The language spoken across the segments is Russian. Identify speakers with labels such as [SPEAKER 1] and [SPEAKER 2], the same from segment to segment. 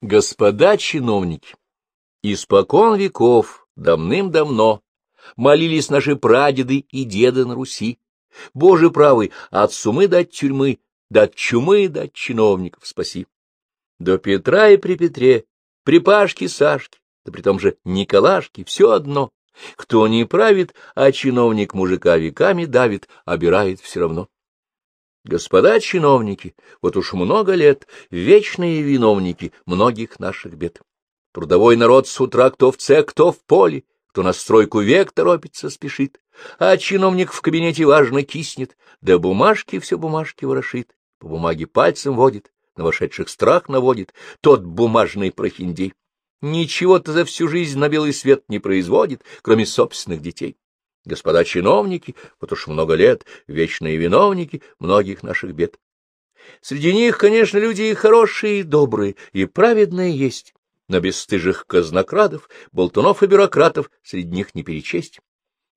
[SPEAKER 1] Господа чиновники, испокон веков, давным-давно, молились наши прадеды и деды на Руси. Боже правый, от сумы до от тюрьмы, до чумы до от чиновников спаси. До Петра и при Петре, при Пашке Сашке, да при том же Николашке, все одно. Кто не правит, а чиновник мужика веками давит, обирает все равно. Господа чиновники, вот уж много лет, вечные виновники многих наших бед. Трудовой народ с утра кто в цех, кто в поле, кто на стройку век торопится, спешит, а чиновник в кабинете важно киснет, да бумажки все бумажки ворошит, по бумаге пальцем водит, на вошедших страх наводит, тот бумажный прохиндей. Ничего-то за всю жизнь на белый свет не производит, кроме собственных детей. Господа чиновники, вот уж много лет, вечные виновники многих наших бед. Среди них, конечно, люди и хорошие, и добрые, и праведные есть, но бесстыжих казнокрадов, болтунов и бюрократов среди них не перечесть.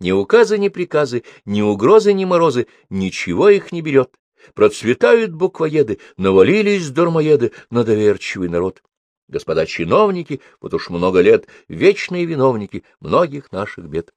[SPEAKER 1] Ни указы, ни приказы, ни угрозы, ни морозы, ничего их не берет. Процветают буквоеды, навалились дармоеды на доверчивый народ. Господа чиновники, вот уж много лет, вечные виновники многих наших бед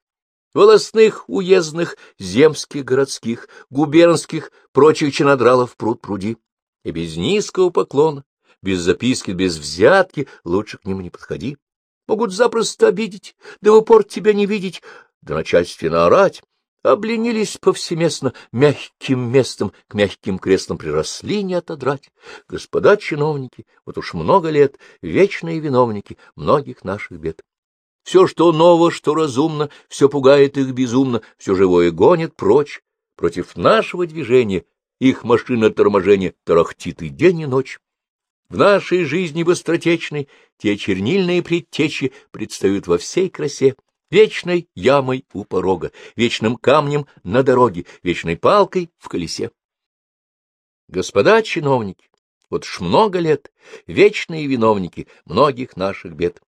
[SPEAKER 1] волосных, уездных, земских, городских, губернских, прочих чинодралов пруд пруди. И без низкого поклона, без записки, без взятки лучше к ним не подходи. Могут запросто обидеть, да в упор тебя не видеть, да начальственно орать. Обленились повсеместно мягким местом, к мягким креслам приросли не отодрать. Господа чиновники, вот уж много лет, вечные виновники многих наших бед. Все, что ново, что разумно, все пугает их безумно, все живое гонит прочь. Против нашего движения их машина торможения тарахтит и день, и ночь. В нашей жизни быстротечной те чернильные предтечи предстают во всей красе, вечной ямой у порога, вечным камнем на дороге, вечной палкой в колесе. Господа чиновники, вот уж много лет, вечные виновники многих наших бед.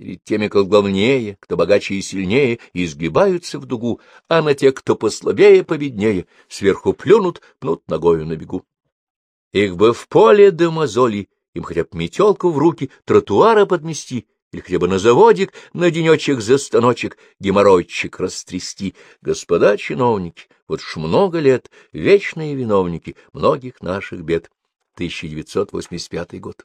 [SPEAKER 1] Перед теми, кто главнее, кто богаче и сильнее, изгибаются в дугу, а на тех, кто послабее, победнее, сверху плюнут, пнут ногою на бегу. Их бы в поле до мозоли, им хотя бы метелку в руки, тротуара подмести, или хотя бы на заводик, на денечек за станочек, геморройчик растрясти. Господа чиновники, вот ж много лет, вечные виновники многих наших бед. 1985 год.